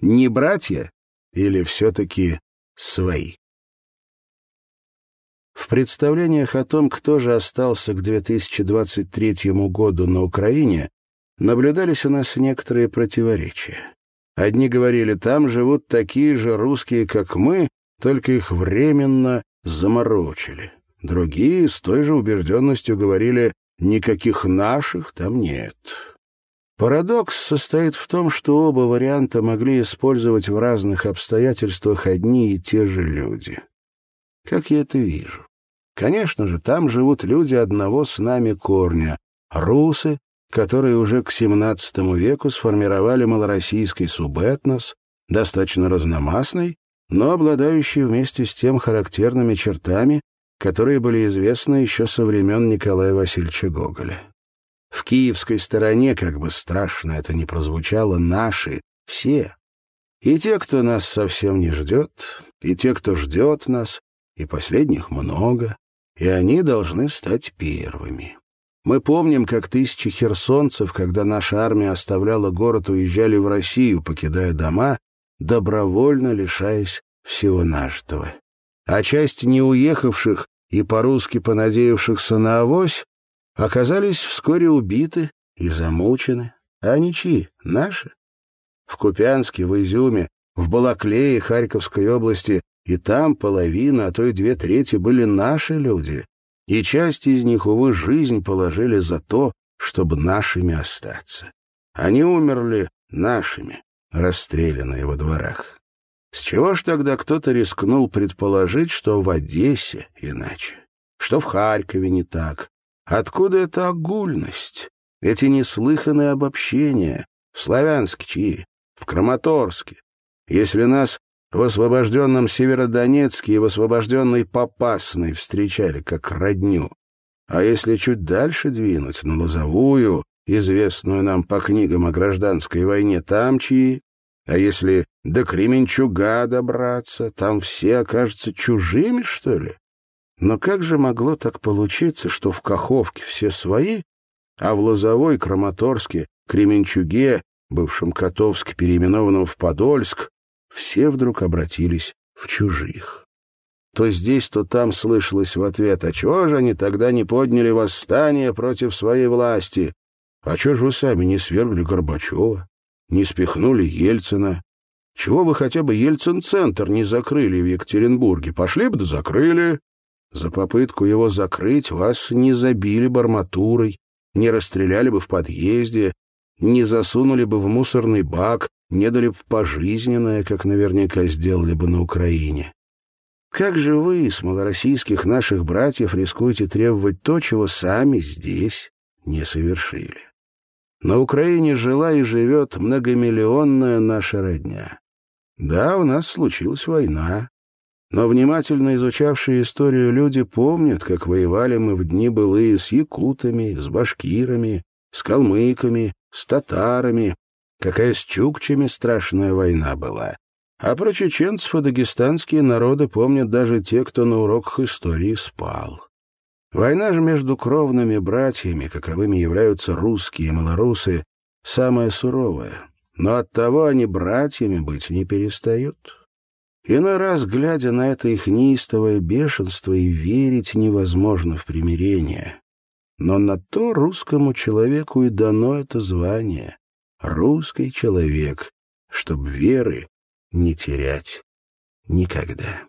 Не братья или все-таки свои? В представлениях о том, кто же остался к 2023 году на Украине, наблюдались у нас некоторые противоречия. Одни говорили, там живут такие же русские, как мы, только их временно заморочили. Другие с той же убежденностью говорили, никаких наших там нет. Парадокс состоит в том, что оба варианта могли использовать в разных обстоятельствах одни и те же люди. Как я это вижу? Конечно же, там живут люди одного с нами корня — русы, которые уже к XVII веку сформировали малороссийский субэтнос, достаточно разномастный, но обладающий вместе с тем характерными чертами, которые были известны еще со времен Николая Васильевича Гоголя. Киевской стороне, как бы страшно это ни прозвучало, наши, все. И те, кто нас совсем не ждет, и те, кто ждет нас, и последних много, и они должны стать первыми. Мы помним, как тысячи херсонцев, когда наша армия оставляла город, уезжали в Россию, покидая дома, добровольно лишаясь всего нажитого. А часть неуехавших и по-русски понадеявшихся на авось оказались вскоре убиты и замучены. А они чьи? Наши? В Купянске, в Изюме, в Балаклее Харьковской области и там половина, а то и две трети были наши люди, и часть из них, увы, жизнь положили за то, чтобы нашими остаться. Они умерли нашими, расстрелянные во дворах. С чего ж тогда кто-то рискнул предположить, что в Одессе иначе, что в Харькове не так, Откуда эта огульность, эти неслыханные обобщения? В Славянске чьи? В Краматорске? Если нас в освобожденном Северодонецке и в освобожденной Попасной встречали как родню, а если чуть дальше двинуть, на Лозовую, известную нам по книгам о гражданской войне, там чьи? А если до Кременчуга добраться, там все окажутся чужими, что ли? Но как же могло так получиться, что в Каховке все свои, а в Лозовой, Краматорске, Кременчуге, бывшем Котовске, переименованном в Подольск, все вдруг обратились в чужих? То здесь, то там слышалось в ответ, а чего же они тогда не подняли восстание против своей власти? А чего же вы сами не свергли Горбачева, не спихнули Ельцина? Чего вы хотя бы Ельцин-центр не закрыли в Екатеринбурге? Пошли бы да закрыли. За попытку его закрыть вас не забили барматурой, не расстреляли бы в подъезде, не засунули бы в мусорный бак, не дали бы пожизненное, как наверняка сделали бы на Украине. Как же вы, с малороссийских наших братьев, рискуете требовать то, чего сами здесь не совершили? На Украине жила и живет многомиллионная наша родня. Да, у нас случилась война, но внимательно изучавшие историю люди помнят, как воевали мы в дни былые с якутами, с башкирами, с калмыками, с татарами, какая с чукчами страшная война была. А про чеченцев и дагестанские народы помнят даже те, кто на уроках истории спал. Война же между кровными братьями, каковыми являются русские и малорусы, самая суровая, но оттого они братьями быть не перестают. Иной раз, глядя на это их неистовое бешенство, и верить невозможно в примирение. Но на то русскому человеку и дано это звание — русский человек, чтоб веры не терять никогда.